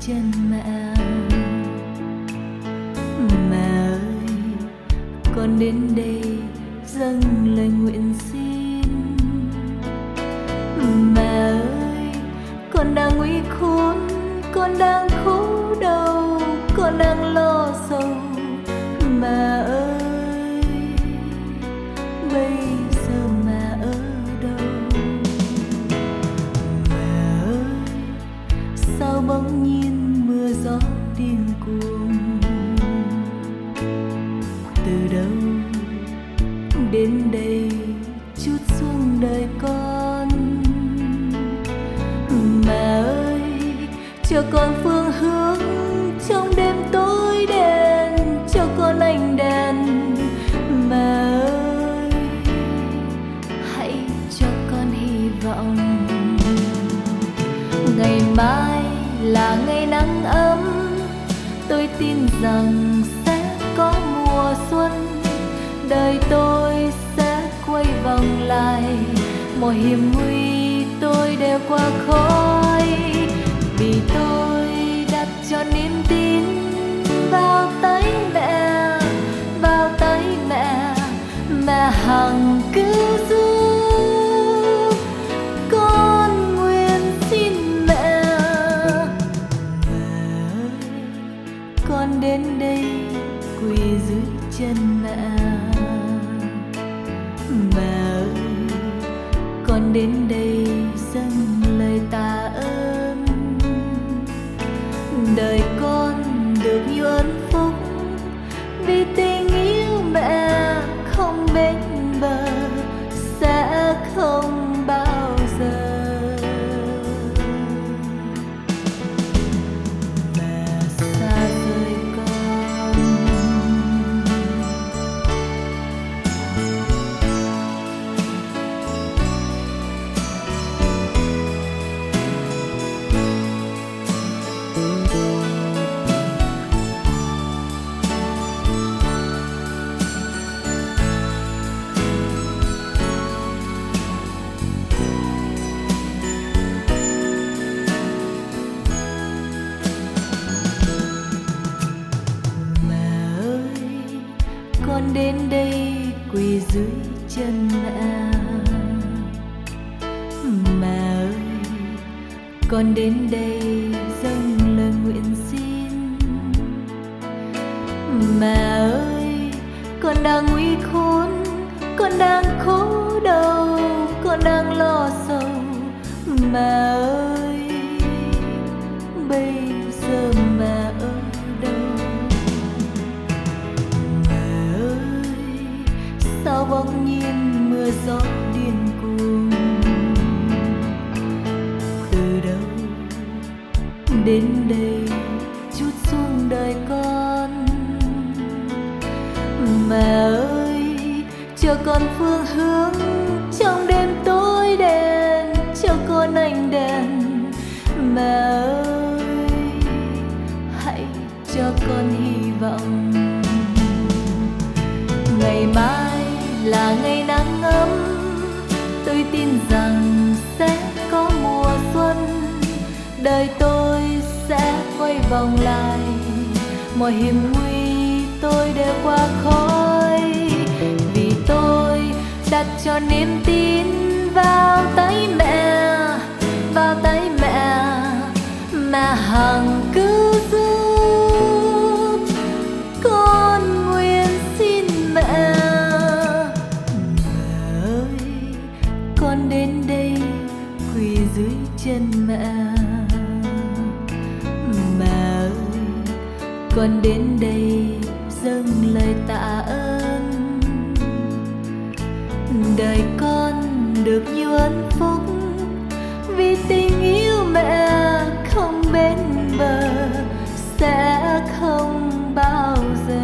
chân mẹ mẹ ơi, con đến đây dâng lời nguyện xin. Mẹ ơi, con đang nguy khốn con đang cuồng từ đâu đến đây chút xuống đời con? Mẹ ơi cho con phương hướng trong đêm tối đen, cho con ánh đèn mẹ ơi, hãy cho con hy vọng. Ngày mai là ngày nắng ấm tôi tin rằng sẽ có mùa xuân. Đời tôi sẽ quay vòng lại, mọi hiểm nguy tôi đều qua khỏi dưới chân mẹ ơi, con đến đây dâng lời tạ ơn. Đời con được nhiều ơn đến đây, quỳ dưới chân mẹ mẹ ơi, con đến đây dâng lời nguyện xin. Mẹ ơi, con đang nguy khốn con đang khổ đau, con đang lo sầu mẹ ơi, bây giờ bỗng nhiên mưa gió điên cuồng. Từ đâu đến đây chút xuống đời con? Mẹ ơi cho con phương hướng trong đêm tối đen cho con ánh đèn. Mẹ ơi, hãy cho con hy vọng ngày mai là ngày nắng ấm. Tôi tin rằng sẽ có mùa xuân. Đời tôi sẽ quay vòng lại. Mọi hiểm nguy tôi đều qua khói. Vì tôi đặt cho niềm tin vào tay mẹ, vào tay mẹ. Mẹ hằng cứ giữ. con đến đây dâng lời tạ ơn. Đời con được nhiều ân phúc, vì tình yêu mẹ không bên bờ sẽ không bao giờ.